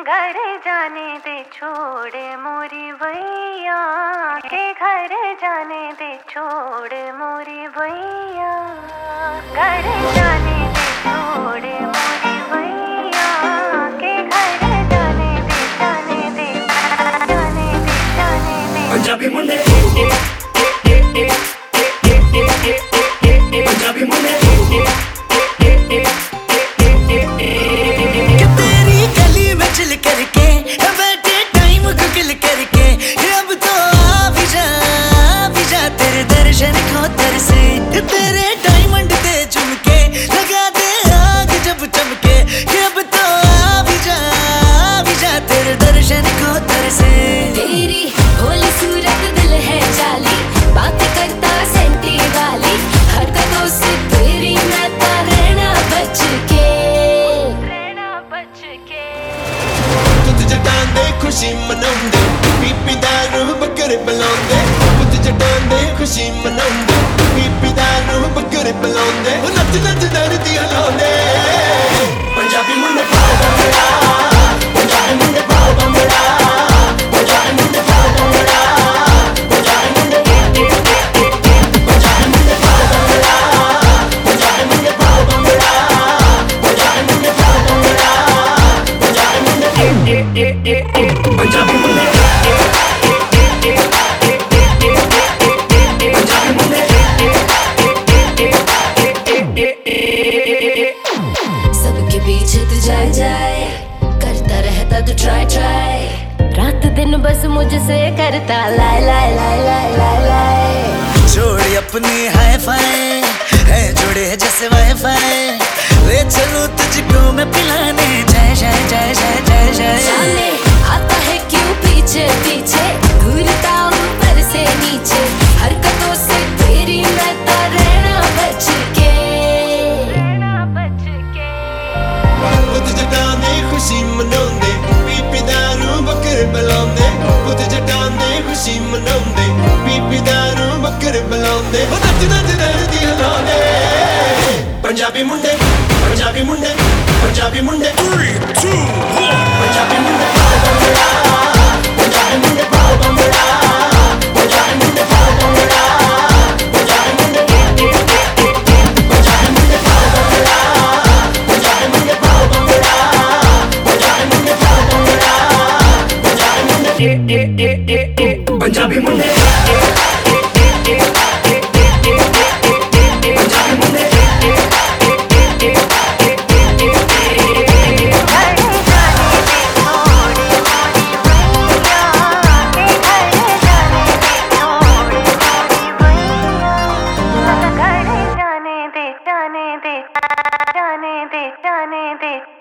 घर जाने दे, छोड़ मोरी भैया के घर जाने दे, छोड़ मोरी भैया घर जाने दे, छोड़ मोरी भैया के घर जाने ਖੁਸ਼ੀ ਮਨਾਉਂਦੇ ਪੀਪੀ ਦਾਰੂ ਬੱਕਰੇ ਬੁਲਾਉਂਦੇ ਪੁੱਤ ਜਟਾਂ ਖੁਸ਼ੀ सबके पीछे तू जाए जाए, करता रहता तू ट्राई ट्राई रात दिन बस मुझसे करता लाए लाए लाए लाए लाए लाए जोड़ी अपनी हाई फाई है जुड़े जैसे वाई फाई ले चलो ਖੁਸ਼ੀ ਮਨਾਉਂਦੇ ਪੀਪੀ ਦਾ ਰੂ ਬੱਕਰ ਬੁਲਾਉਂਦੇ ਪੁੱਤ ਜਟਾਉਂਦੇ ਖੁਸ਼ੀ ਮਨਾਉਂਦੇ ਪੀਪੀ ਦਾ ਰੂ ਬੱਕਰ ਬੁਲਾਉਂਦੇ ਉਹ ਨੱਚ ਨੱਚ ਦਰਦੀ ਹਲਾਉਂਦੇ ਪੰਜਾਬੀ ਮੁੰਡੇ ਪੰਜਾਬੀ ਮੁੰਡੇ ਪੰਜਾਬੀ ਮੁੰਡੇ 3 2 1 ਪੰਜਾਬੀ ਮੁੰਡੇ पंजाबी मुंडे जाने दे जाने दे